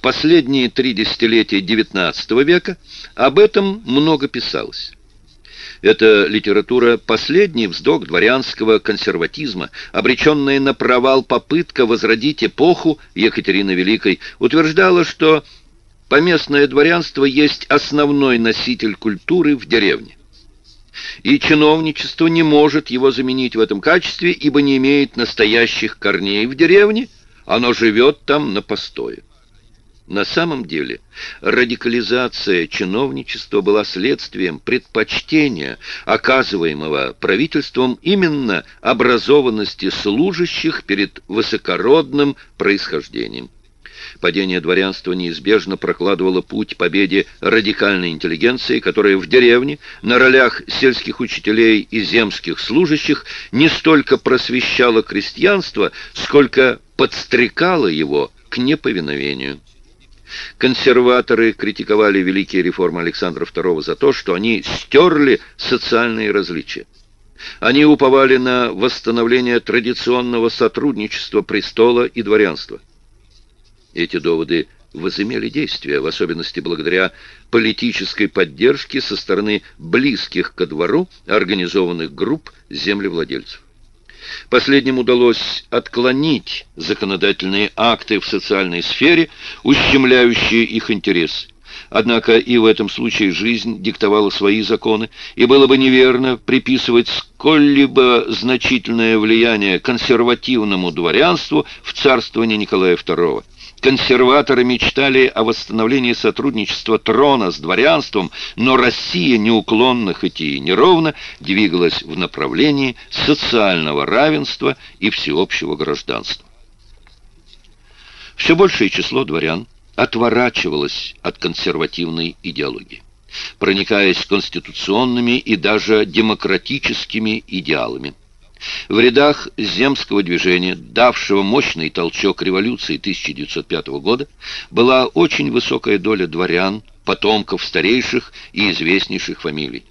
в последние три десятилетия XIX века об этом много писалось. Эта литература – последний вздох дворянского консерватизма, обреченная на провал попытка возродить эпоху Екатерины Великой, утверждала, что поместное дворянство есть основной носитель культуры в деревне. И чиновничество не может его заменить в этом качестве, ибо не имеет настоящих корней в деревне, оно живет там на постое. На самом деле радикализация чиновничества была следствием предпочтения, оказываемого правительством именно образованности служащих перед высокородным происхождением. Падение дворянства неизбежно прокладывало путь победе радикальной интеллигенции, которая в деревне, на ролях сельских учителей и земских служащих, не столько просвещала крестьянство, сколько подстрекала его к неповиновению. Консерваторы критиковали великие реформы Александра II за то, что они стерли социальные различия. Они уповали на восстановление традиционного сотрудничества престола и дворянства. Эти доводы возымели действие, в особенности благодаря политической поддержке со стороны близких ко двору организованных групп землевладельцев. Последним удалось отклонить законодательные акты в социальной сфере, ущемляющие их интересы. Однако и в этом случае жизнь диктовала свои законы, и было бы неверно приписывать сколь-либо значительное влияние консервативному дворянству в царствовании Николая II. Консерваторы мечтали о восстановлении сотрудничества трона с дворянством, но Россия неуклонно, хоть и неровно, двигалась в направлении социального равенства и всеобщего гражданства. Все большее число дворян отворачивалось от консервативной идеологии, проникаясь конституционными и даже демократическими идеалами. В рядах земского движения, давшего мощный толчок революции 1905 года, была очень высокая доля дворян, потомков старейших и известнейших фамилий.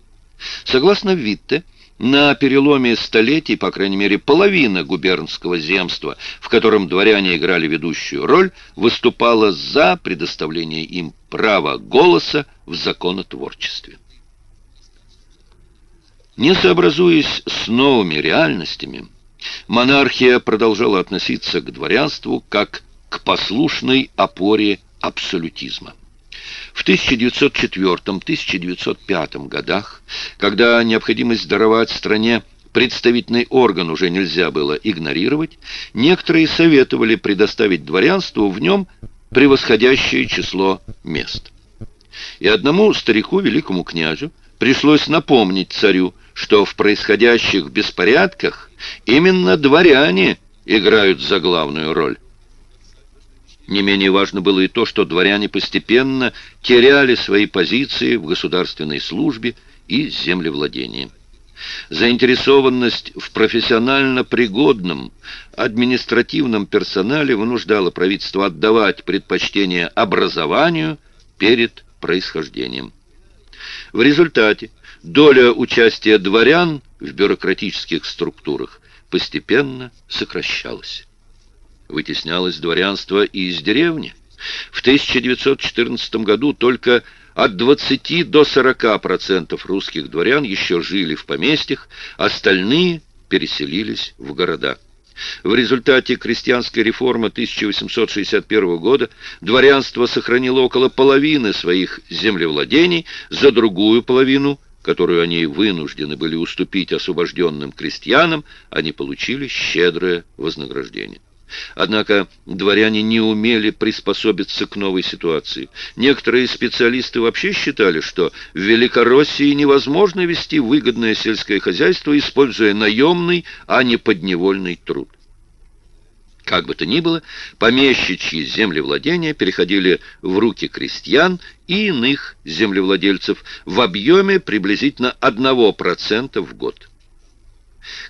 Согласно Витте, на переломе столетий, по крайней мере, половина губернского земства, в котором дворяне играли ведущую роль, выступала за предоставление им права голоса в законотворчестве. Не сообразуясь с новыми реальностями, монархия продолжала относиться к дворянству как к послушной опоре абсолютизма. В 1904-1905 годах, когда необходимость даровать стране представительный орган уже нельзя было игнорировать, некоторые советовали предоставить дворянству в нем превосходящее число мест. И одному старику, великому князю, пришлось напомнить царю, что в происходящих беспорядках именно дворяне играют за главную роль. Не менее важно было и то, что дворяне постепенно теряли свои позиции в государственной службе и землевладении. Заинтересованность в профессионально пригодном административном персонале вынуждала правительство отдавать предпочтение образованию перед происхождением. В результате доля участия дворян в бюрократических структурах постепенно сокращалась. Вытеснялось дворянство и из деревни. В 1914 году только от 20 до 40% русских дворян еще жили в поместьях, остальные переселились в города. В результате крестьянской реформы 1861 года дворянство сохранило около половины своих землевладений, за другую половину, которую они вынуждены были уступить освобожденным крестьянам, они получили щедрое вознаграждение. Однако дворяне не умели приспособиться к новой ситуации. Некоторые специалисты вообще считали, что в Великороссии невозможно вести выгодное сельское хозяйство, используя наемный, а не подневольный труд. Как бы то ни было, помещичьи землевладения переходили в руки крестьян и иных землевладельцев в объеме приблизительно 1% в год.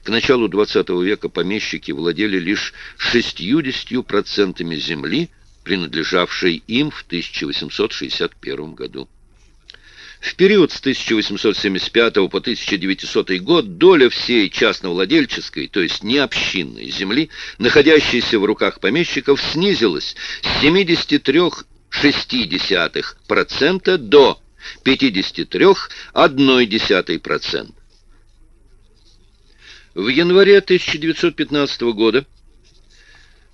К началу XX века помещики владели лишь 60% земли, принадлежавшей им в 1861 году. В период с 1875 по 1900 год доля всей частновладельческой, то есть необщинной земли, находящейся в руках помещиков, снизилась с 73 0,6% до 53,1%. В январе 1915 года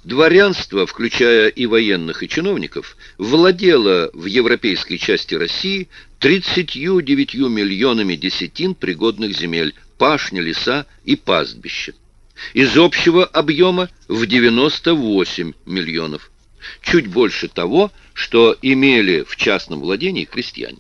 Дворянство, включая и военных, и чиновников, владело в европейской части России 39 миллионами десятин пригодных земель, пашни, леса и пастбища. Из общего объема в 98 миллионов. Чуть больше того, что имели в частном владении крестьяне.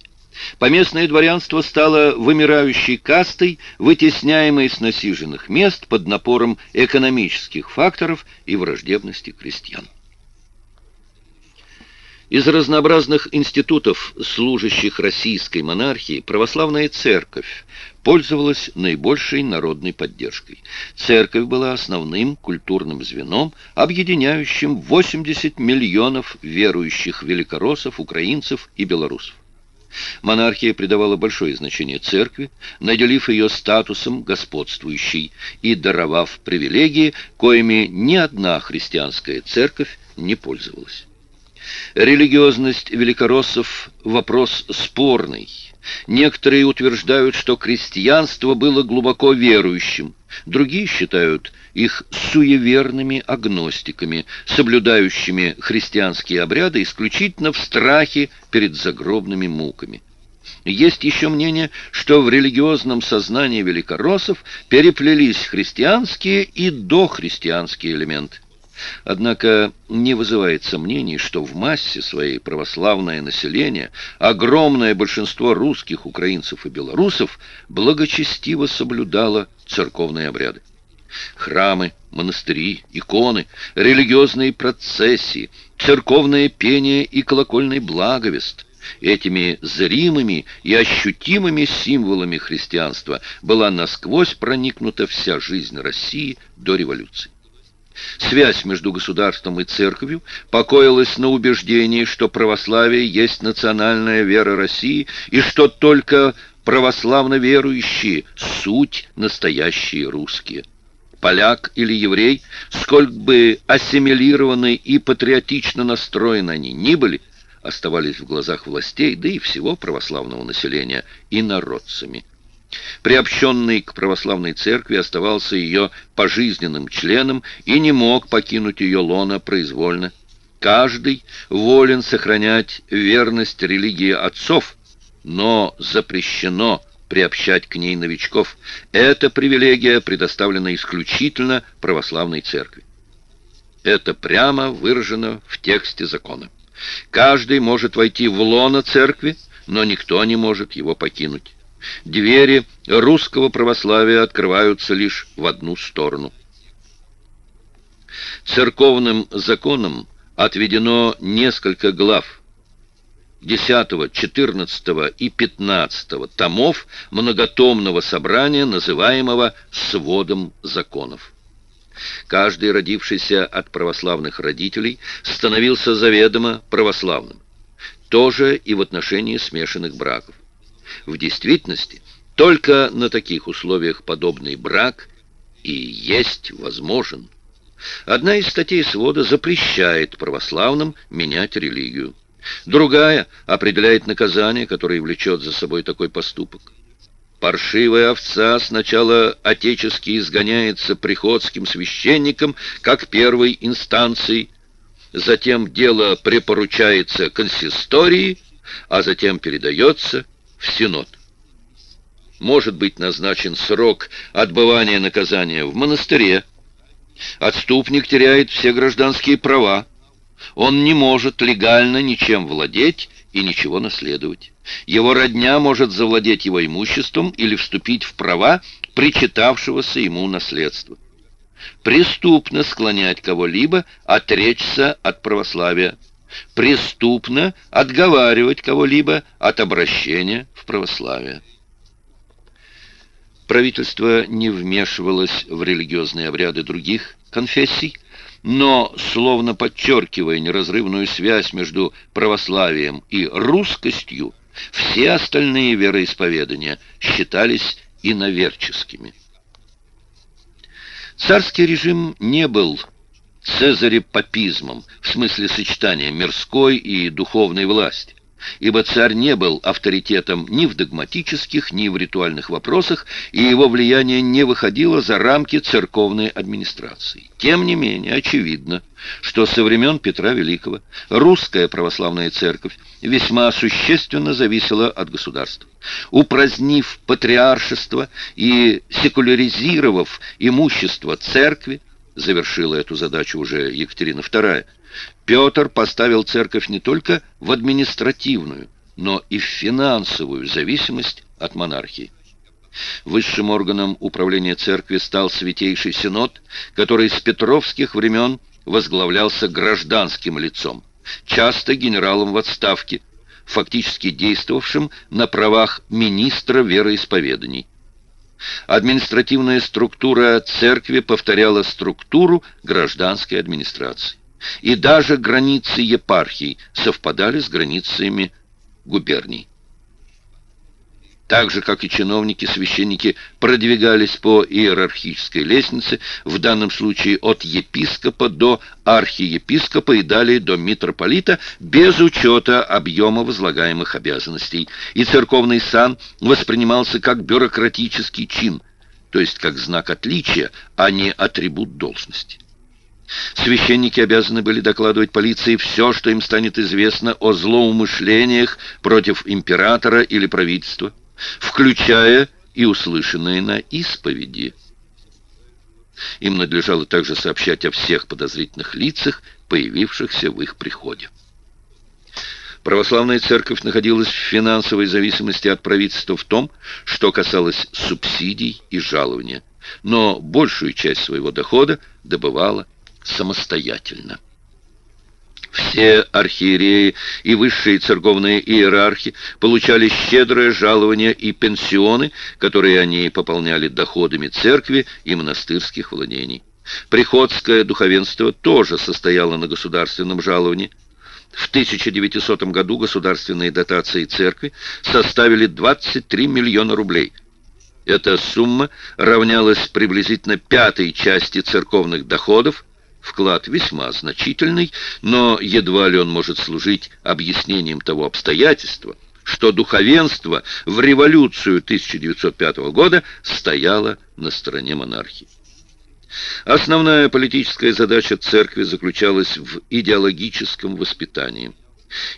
Поместное дворянство стало вымирающей кастой, вытесняемой с насиженных мест под напором экономических факторов и враждебности крестьян. Из разнообразных институтов, служащих российской монархии, православная церковь пользовалась наибольшей народной поддержкой. Церковь была основным культурным звеном, объединяющим 80 миллионов верующих великороссов, украинцев и белорусов. Монархия придавала большое значение церкви, наделив ее статусом господствующей и даровав привилегии, коими ни одна христианская церковь не пользовалась. Религиозность великороссов – вопрос спорный. Некоторые утверждают, что крестьянство было глубоко верующим, другие считают их суеверными агностиками, соблюдающими христианские обряды исключительно в страхе перед загробными муками. Есть еще мнение, что в религиозном сознании великороссов переплелись христианские и дохристианские элементы. Однако не вызывает сомнений, что в массе своей православное население, огромное большинство русских, украинцев и белорусов, благочестиво соблюдало церковные обряды. Храмы, монастыри, иконы, религиозные процессии, церковное пение и колокольный благовест – Этими зримыми и ощутимыми символами христианства была насквозь проникнута вся жизнь России до революции. Связь между государством и церковью покоилась на убеждении, что православие есть национальная вера России и что только православно верующие – суть настоящие русские. Поляк или еврей, сколько бы ассимилированы и патриотично настроены они ни были, оставались в глазах властей, да и всего православного населения, и народцами. Приобщенный к православной церкви оставался ее пожизненным членом и не мог покинуть ее лона произвольно. Каждый волен сохранять верность религии отцов, но запрещено приобщать к ней новичков. Эта привилегия предоставлена исключительно православной церкви. Это прямо выражено в тексте закона. Каждый может войти в лоно церкви, но никто не может его покинуть. Двери русского православия открываются лишь в одну сторону. Церковным законам отведено несколько глав 10, 14 и 15 томов многотомного собрания, называемого «сводом законов». Каждый, родившийся от православных родителей, становился заведомо православным. Тоже и в отношении смешанных браков. В действительности, только на таких условиях подобный брак и есть возможен. Одна из статей свода запрещает православным менять религию. Другая определяет наказание, которое влечет за собой такой поступок. Паршивая овца сначала отечески изгоняется приходским священником, как первой инстанцией, затем дело препоручается консистории, а затем передается в Синод. Может быть назначен срок отбывания наказания в монастыре. Отступник теряет все гражданские права. Он не может легально ничем владеть и ничего наследовать. Его родня может завладеть его имуществом или вступить в права причитавшегося ему наследства. Преступно склонять кого-либо отречься от православия преступно отговаривать кого-либо от обращения в православие. Правительство не вмешивалось в религиозные обряды других конфессий, но, словно подчеркивая неразрывную связь между православием и русскостью, все остальные вероисповедания считались иноверческими. Царский режим не был цезарепапизмом, в смысле сочетания мирской и духовной власти ибо царь не был авторитетом ни в догматических, ни в ритуальных вопросах, и его влияние не выходило за рамки церковной администрации. Тем не менее, очевидно, что со времен Петра Великого русская православная церковь весьма существенно зависела от государства. Упразднив патриаршество и секуляризировав имущество церкви, завершила эту задачу уже Екатерина II, Петр поставил церковь не только в административную, но и в финансовую зависимость от монархии. Высшим органом управления церкви стал Святейший Синод, который с петровских времен возглавлялся гражданским лицом, часто генералом в отставке, фактически действовавшим на правах министра вероисповеданий. Административная структура церкви повторяла структуру гражданской администрации и даже границы епархий совпадали с границами губерний. Так же, как и чиновники, священники продвигались по иерархической лестнице, в данном случае от епископа до архиепископа и далее до митрополита, без учета объема возлагаемых обязанностей. И церковный сан воспринимался как бюрократический чин, то есть как знак отличия, а не атрибут должности. Священники обязаны были докладывать полиции все, что им станет известно о злоумышлениях против императора или правительства, включая и услышанное на исповеди. Им надлежало также сообщать о всех подозрительных лицах, появившихся в их приходе. Православная церковь находилась в финансовой зависимости от правительства в том, что касалось субсидий и жалования, но большую часть своего дохода добывала самостоятельно. Все архиереи и высшие церковные иерархи получали щедрое жалование и пенсионы, которые они пополняли доходами церкви и монастырских владений. Приходское духовенство тоже состояло на государственном жаловании. В 1900 году государственные дотации церкви составили 23 миллиона рублей. Эта сумма равнялась приблизительно пятой части церковных доходов, Вклад весьма значительный, но едва ли он может служить объяснением того обстоятельства, что духовенство в революцию 1905 года стояло на стороне монархии. Основная политическая задача церкви заключалась в идеологическом воспитании –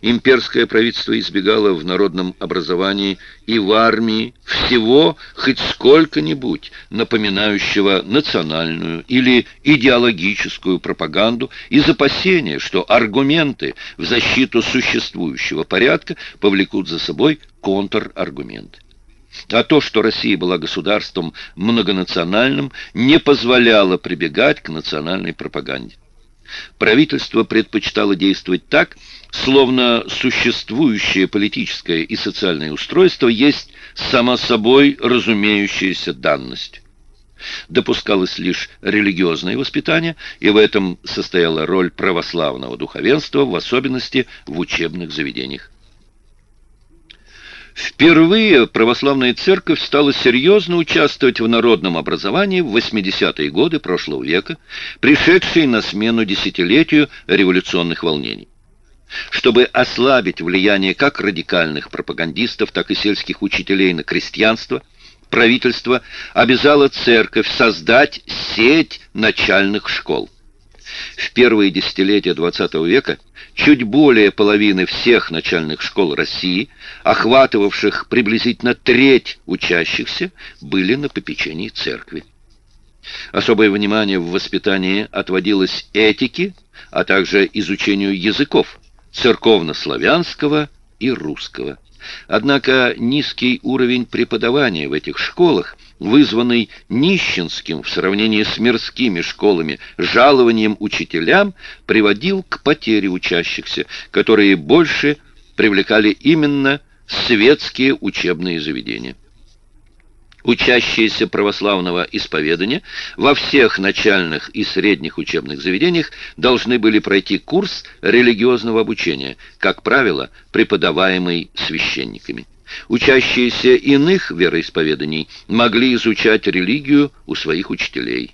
Имперское правительство избегало в народном образовании и в армии всего хоть сколько-нибудь напоминающего национальную или идеологическую пропаганду из опасения, что аргументы в защиту существующего порядка повлекут за собой контраргументы. А то, что Россия была государством многонациональным, не позволяло прибегать к национальной пропаганде. Правительство предпочитало действовать так, словно существующее политическое и социальное устройство есть само собой разумеющаяся данность. Допускалось лишь религиозное воспитание, и в этом состояла роль православного духовенства, в особенности в учебных заведениях. Впервые православная церковь стала серьезно участвовать в народном образовании в 80-е годы прошлого века, пришедшей на смену десятилетию революционных волнений. Чтобы ослабить влияние как радикальных пропагандистов, так и сельских учителей на крестьянство, правительство обязало церковь создать сеть начальных школ. В первые десятилетия XX века чуть более половины всех начальных школ России, охватывавших приблизительно треть учащихся, были на попечении церкви. Особое внимание в воспитании отводилось этике, а также изучению языков церковнославянского и русского. Однако низкий уровень преподавания в этих школах, вызванный нищенским в сравнении с мирскими школами жалованием учителям, приводил к потере учащихся, которые больше привлекали именно светские учебные заведения учащиеся православного исповедания во всех начальных и средних учебных заведениях должны были пройти курс религиозного обучения, как правило, преподаваемый священниками. Учащиеся иных вероисповеданий могли изучать религию у своих учителей.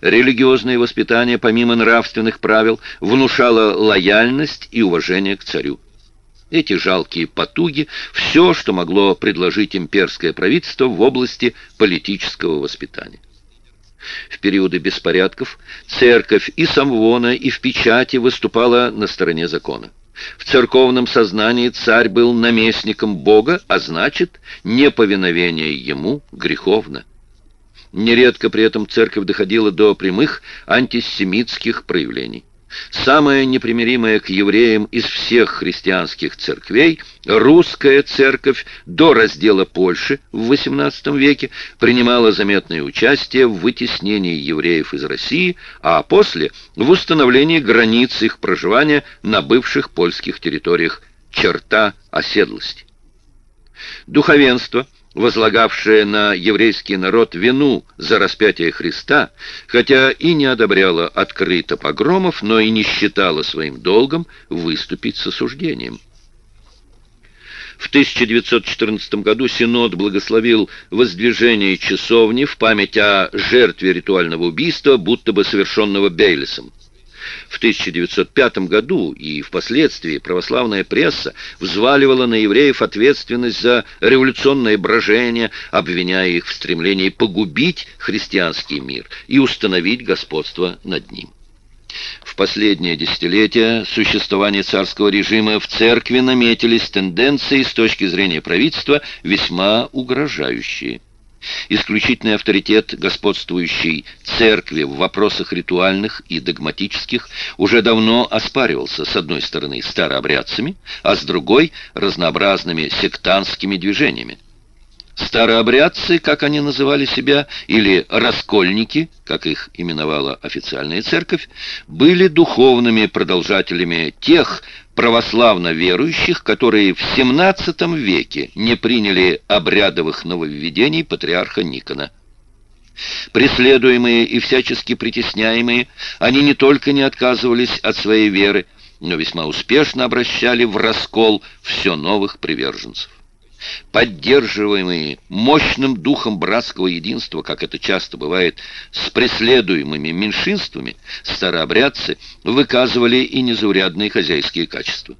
Религиозное воспитание, помимо нравственных правил, внушало лояльность и уважение к царю. Эти жалкие потуги – все, что могло предложить имперское правительство в области политического воспитания. В периоды беспорядков церковь и самвона, и в печати выступала на стороне закона. В церковном сознании царь был наместником Бога, а значит, неповиновение ему греховно. Нередко при этом церковь доходила до прямых антисемитских проявлений. Самая непримиримая к евреям из всех христианских церквей, русская церковь до раздела Польши в XVIII веке принимала заметное участие в вытеснении евреев из России, а после – в установлении границ их проживания на бывших польских территориях, черта оседлости. Духовенство – возлагавшая на еврейский народ вину за распятие Христа, хотя и не одобряла открыто погромов, но и не считала своим долгом выступить с осуждением. В 1914 году Синод благословил воздвижение часовни в память о жертве ритуального убийства, будто бы совершенного Бейлисом. В 1905 году и впоследствии православная пресса взваливала на евреев ответственность за революционное брожение, обвиняя их в стремлении погубить христианский мир и установить господство над ним. В последнее десятилетие существования царского режима в церкви наметились тенденции с точки зрения правительства весьма угрожающие. Исключительный авторитет господствующей церкви в вопросах ритуальных и догматических уже давно оспаривался с одной стороны старообрядцами, а с другой – разнообразными сектантскими движениями. Старообрядцы, как они называли себя, или раскольники, как их именовала официальная церковь, были духовными продолжателями тех православно верующих, которые в XVII веке не приняли обрядовых нововведений патриарха Никона. Преследуемые и всячески притесняемые, они не только не отказывались от своей веры, но весьма успешно обращали в раскол все новых приверженцев поддерживаемые мощным духом братского единства, как это часто бывает с преследуемыми меньшинствами, старообрядцы выказывали и незаурядные хозяйские качества.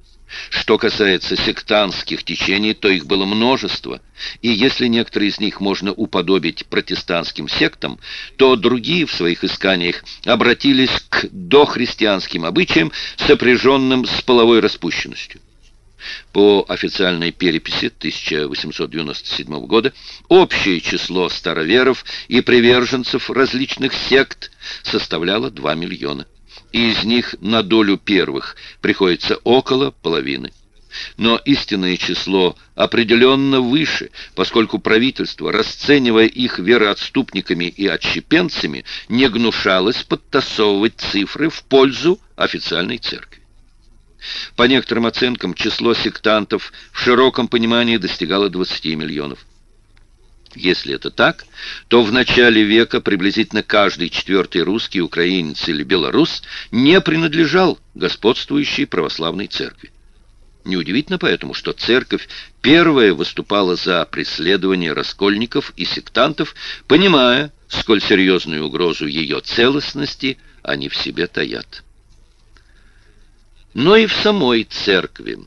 Что касается сектантских течений, то их было множество, и если некоторые из них можно уподобить протестантским сектам, то другие в своих исканиях обратились к дохристианским обычаям, сопряженным с половой распущенностью. По официальной переписи 1897 года общее число староверов и приверженцев различных сект составляло 2 миллиона. Из них на долю первых приходится около половины. Но истинное число определенно выше, поскольку правительство, расценивая их вероотступниками и отщепенцами, не гнушалось подтасовывать цифры в пользу официальной церкви. По некоторым оценкам, число сектантов в широком понимании достигало 20 миллионов. Если это так, то в начале века приблизительно каждый четвертый русский, украинец или белорус не принадлежал господствующей православной церкви. Неудивительно поэтому, что церковь первая выступала за преследование раскольников и сектантов, понимая, сколь серьезную угрозу ее целостности они в себе таят но и в самой церкви,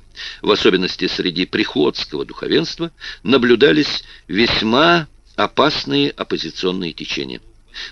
в особенности среди приходского духовенства, наблюдались весьма опасные оппозиционные течения.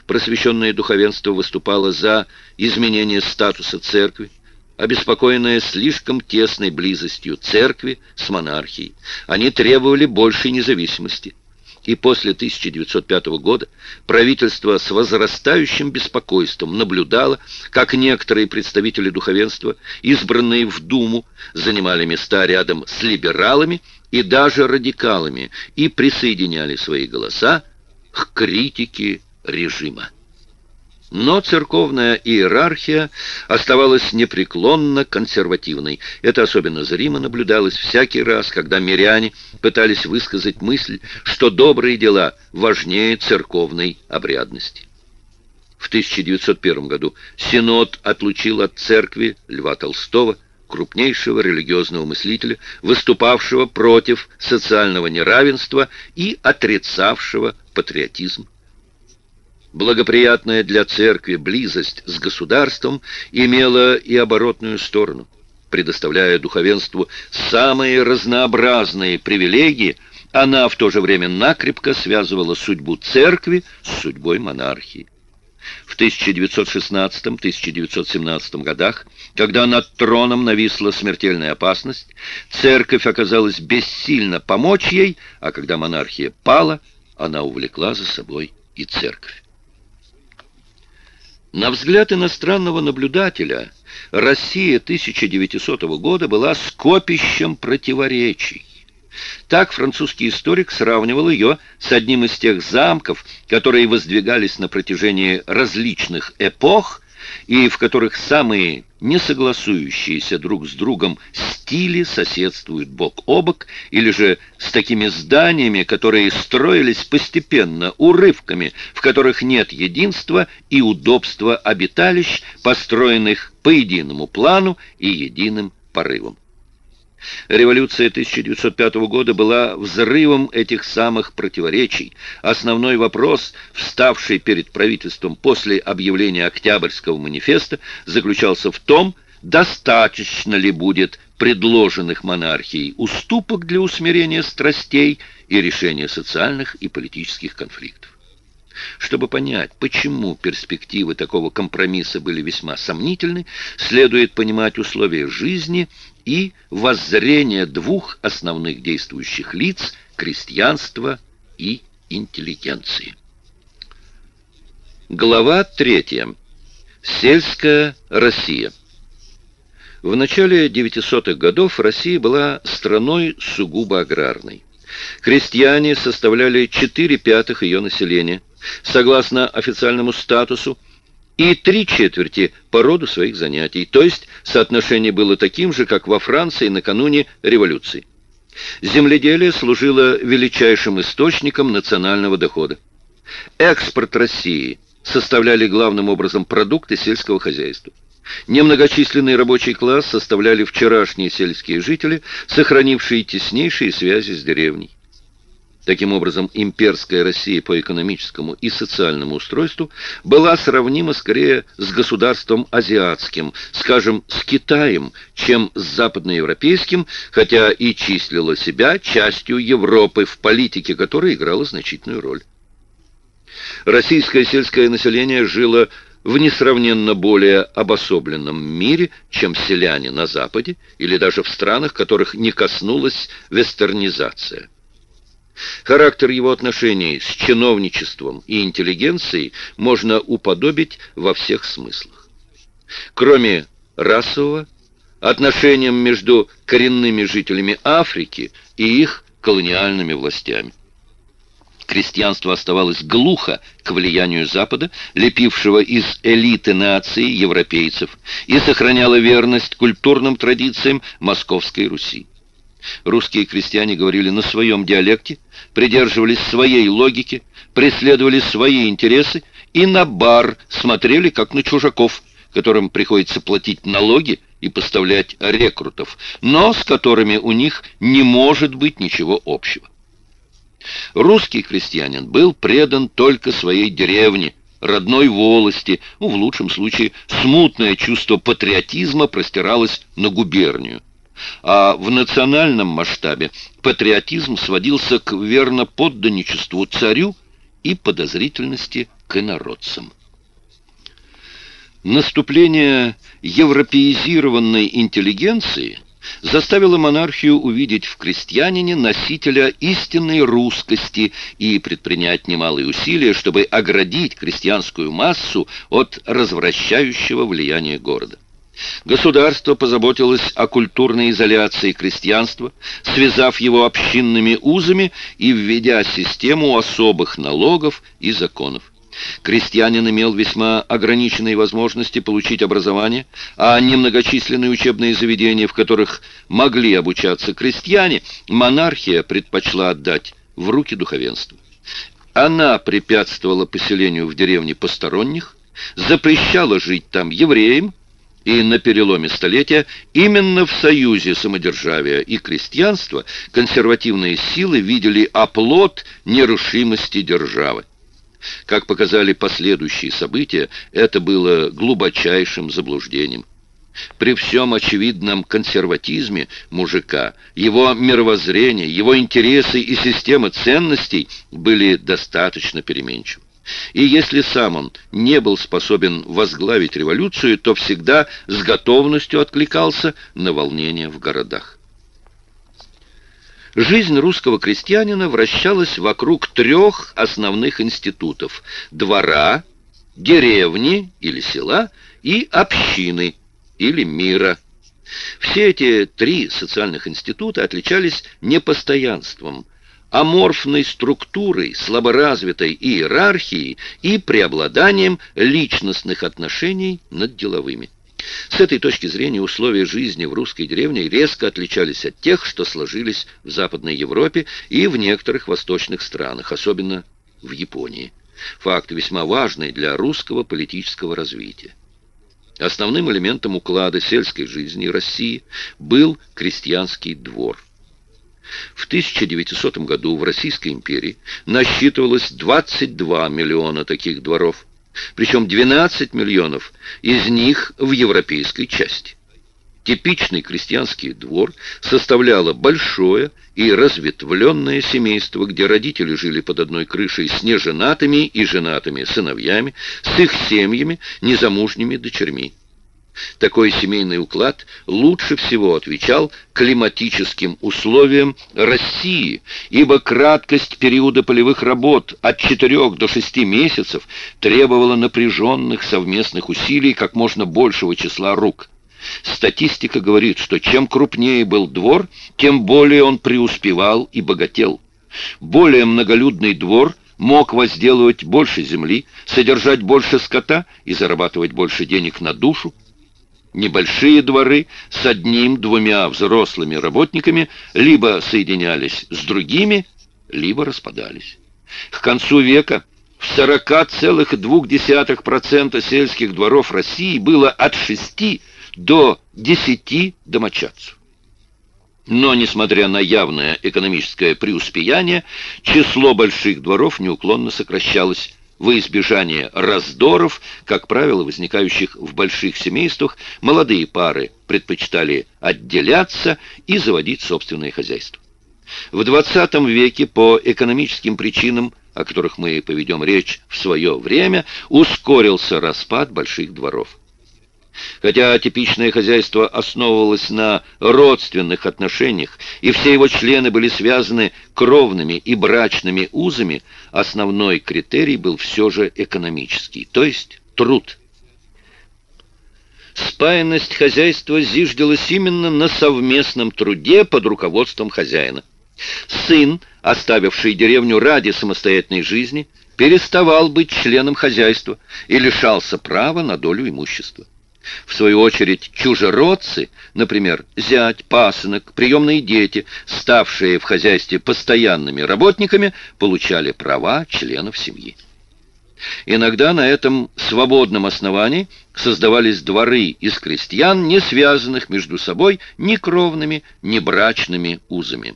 Просвещенное духовенство выступало за изменение статуса церкви, обеспокоенное слишком тесной близостью церкви с монархией. Они требовали большей независимости – и после 1905 года правительство с возрастающим беспокойством наблюдало, как некоторые представители духовенства, избранные в Думу, занимали места рядом с либералами и даже радикалами и присоединяли свои голоса к критике режима. Но церковная иерархия оставалась непреклонно консервативной. Это особенно зримо наблюдалось всякий раз, когда миряне пытались высказать мысль, что добрые дела важнее церковной обрядности. В 1901 году Синод отлучил от церкви Льва Толстого, крупнейшего религиозного мыслителя, выступавшего против социального неравенства и отрицавшего патриотизм. Благоприятная для церкви близость с государством имела и оборотную сторону, предоставляя духовенству самые разнообразные привилегии, она в то же время накрепко связывала судьбу церкви с судьбой монархии. В 1916-1917 годах, когда над троном нависла смертельная опасность, церковь оказалась бессильна помочь ей, а когда монархия пала, она увлекла за собой и церковь. На взгляд иностранного наблюдателя, Россия 1900 года была скопищем противоречий. Так французский историк сравнивал ее с одним из тех замков, которые воздвигались на протяжении различных эпох и в которых самые несогласующиеся друг с другом стили соседствуют бок о бок, или же с такими зданиями, которые строились постепенно, урывками, в которых нет единства и удобства обиталищ, построенных по единому плану и единым порывам. Революция 1905 года была взрывом этих самых противоречий. Основной вопрос, вставший перед правительством после объявления Октябрьского манифеста, заключался в том, достаточно ли будет предложенных монархией уступок для усмирения страстей и решения социальных и политических конфликтов. Чтобы понять, почему перспективы такого компромисса были весьма сомнительны, следует понимать условия жизни и воззрение двух основных действующих лиц – крестьянства и интеллигенции. Глава третья. Сельская Россия. В начале 900-х годов Россия была страной сугубо аграрной. Крестьяне составляли 4 пятых ее населения, согласно официальному статусу, и три четверти по роду своих занятий, то есть соотношение было таким же, как во Франции накануне революции. Земледелие служило величайшим источником национального дохода. Экспорт России составляли главным образом продукты сельского хозяйства. Немногочисленный рабочий класс составляли вчерашние сельские жители, сохранившие теснейшие связи с деревней. Таким образом, имперская Россия по экономическому и социальному устройству была сравнима скорее с государством азиатским, скажем, с Китаем, чем с западноевропейским, хотя и числила себя частью Европы, в политике которой играла значительную роль. Российское сельское население жило в несравненно более обособленном мире, чем селяне на Западе или даже в странах, которых не коснулась вестернизация. Характер его отношений с чиновничеством и интеллигенцией можно уподобить во всех смыслах. Кроме расового, отношениям между коренными жителями Африки и их колониальными властями. Крестьянство оставалось глухо к влиянию Запада, лепившего из элиты нации европейцев, и сохраняло верность культурным традициям Московской Руси. Русские крестьяне говорили на своем диалекте, придерживались своей логики, преследовали свои интересы и на бар смотрели, как на чужаков, которым приходится платить налоги и поставлять рекрутов, но с которыми у них не может быть ничего общего. Русский крестьянин был предан только своей деревне, родной волости, ну, в лучшем случае смутное чувство патриотизма простиралось на губернию а в национальном масштабе патриотизм сводился к верноподданничеству царю и подозрительности к инородцам. Наступление европеизированной интеллигенции заставило монархию увидеть в крестьянине носителя истинной русскости и предпринять немалые усилия, чтобы оградить крестьянскую массу от развращающего влияния города. Государство позаботилось о культурной изоляции крестьянства, связав его общинными узами и введя систему особых налогов и законов. Крестьянин имел весьма ограниченные возможности получить образование, а немногочисленные учебные заведения, в которых могли обучаться крестьяне, монархия предпочла отдать в руки духовенства. Она препятствовала поселению в деревне посторонних, запрещала жить там евреям, и на переломе столетия именно в союзе самодержавия и крестьянства консервативные силы видели оплот нерушимости державы. Как показали последующие события, это было глубочайшим заблуждением. При всем очевидном консерватизме мужика, его мировоззрение, его интересы и система ценностей были достаточно переменчивы. И если сам он не был способен возглавить революцию, то всегда с готовностью откликался на волнения в городах. Жизнь русского крестьянина вращалась вокруг трех основных институтов – двора, деревни или села и общины или мира. Все эти три социальных института отличались непостоянством, аморфной структурой, слаборазвитой иерархией и преобладанием личностных отношений над деловыми. С этой точки зрения условия жизни в русской деревне резко отличались от тех, что сложились в Западной Европе и в некоторых восточных странах, особенно в Японии. Факт весьма важный для русского политического развития. Основным элементом уклада сельской жизни России был крестьянский двор. В 1900 году в Российской империи насчитывалось 22 миллиона таких дворов причем 12 миллионов из них в европейской части. Типичный крестьянский двор составляло большое и разветвленное семейство, где родители жили под одной крышей с неженатыми и женатыми сыновьями, с их семьями, незамужними дочерьми. Такой семейный уклад лучше всего отвечал климатическим условиям России, ибо краткость периода полевых работ от 4 до 6 месяцев требовала напряженных совместных усилий как можно большего числа рук. Статистика говорит, что чем крупнее был двор, тем более он преуспевал и богател. Более многолюдный двор мог возделывать больше земли, содержать больше скота и зарабатывать больше денег на душу, Небольшие дворы с одним-двумя взрослыми работниками либо соединялись с другими, либо распадались. К концу века в 40,2% сельских дворов России было от 6 до 10 домочадцев. Но, несмотря на явное экономическое преуспеяние, число больших дворов неуклонно сокращалось, во избежание раздоров, как правило, возникающих в больших семействах, молодые пары предпочитали отделяться и заводить собственное хозяйство. В XX веке по экономическим причинам, о которых мы поведем речь в свое время, ускорился распад больших дворов. Хотя типичное хозяйство основывалось на родственных отношениях, и все его члены были связаны кровными и брачными узами, основной критерий был все же экономический, то есть труд. Спаянность хозяйства зиждилась именно на совместном труде под руководством хозяина. Сын, оставивший деревню ради самостоятельной жизни, переставал быть членом хозяйства и лишался права на долю имущества. В свою очередь, чужеродцы, например, зять, пасынок, приемные дети, ставшие в хозяйстве постоянными работниками, получали права членов семьи. Иногда на этом свободном основании создавались дворы из крестьян, не связанных между собой ни кровными, ни брачными узами.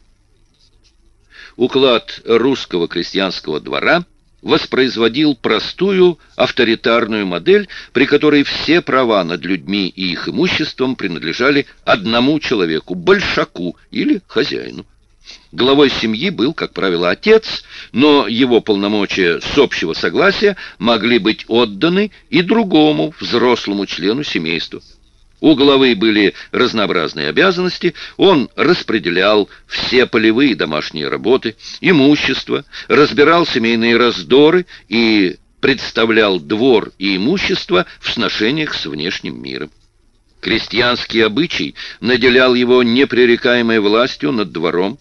Уклад русского крестьянского двора – воспроизводил простую авторитарную модель, при которой все права над людьми и их имуществом принадлежали одному человеку, большаку или хозяину. Главой семьи был, как правило, отец, но его полномочия с общего согласия могли быть отданы и другому взрослому члену семейства. У главы были разнообразные обязанности, он распределял все полевые домашние работы, имущество, разбирал семейные раздоры и представлял двор и имущество в сношениях с внешним миром. Крестьянский обычай наделял его непререкаемой властью над двором.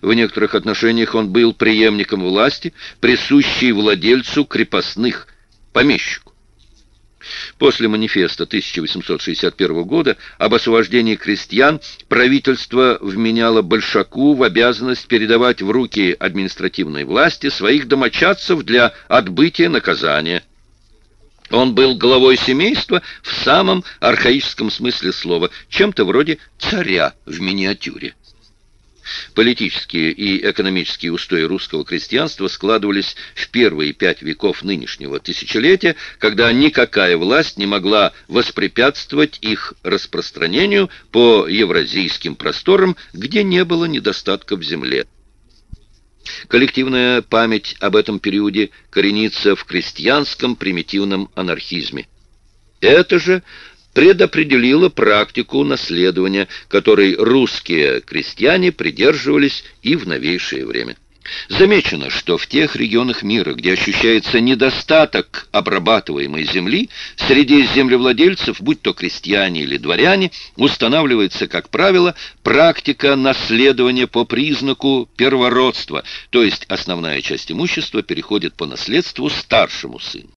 В некоторых отношениях он был преемником власти, присущей владельцу крепостных, помещику. После манифеста 1861 года об освобождении крестьян правительство вменяло Большаку в обязанность передавать в руки административной власти своих домочадцев для отбытия наказания. Он был главой семейства в самом архаическом смысле слова, чем-то вроде царя в миниатюре. Политические и экономические устои русского крестьянства складывались в первые пять веков нынешнего тысячелетия, когда никакая власть не могла воспрепятствовать их распространению по евразийским просторам, где не было недостатка в земле. Коллективная память об этом периоде коренится в крестьянском примитивном анархизме. Это же предопределило практику наследования, которой русские крестьяне придерживались и в новейшее время. Замечено, что в тех регионах мира, где ощущается недостаток обрабатываемой земли, среди землевладельцев, будь то крестьяне или дворяне, устанавливается, как правило, практика наследования по признаку первородства, то есть основная часть имущества переходит по наследству старшему сыну.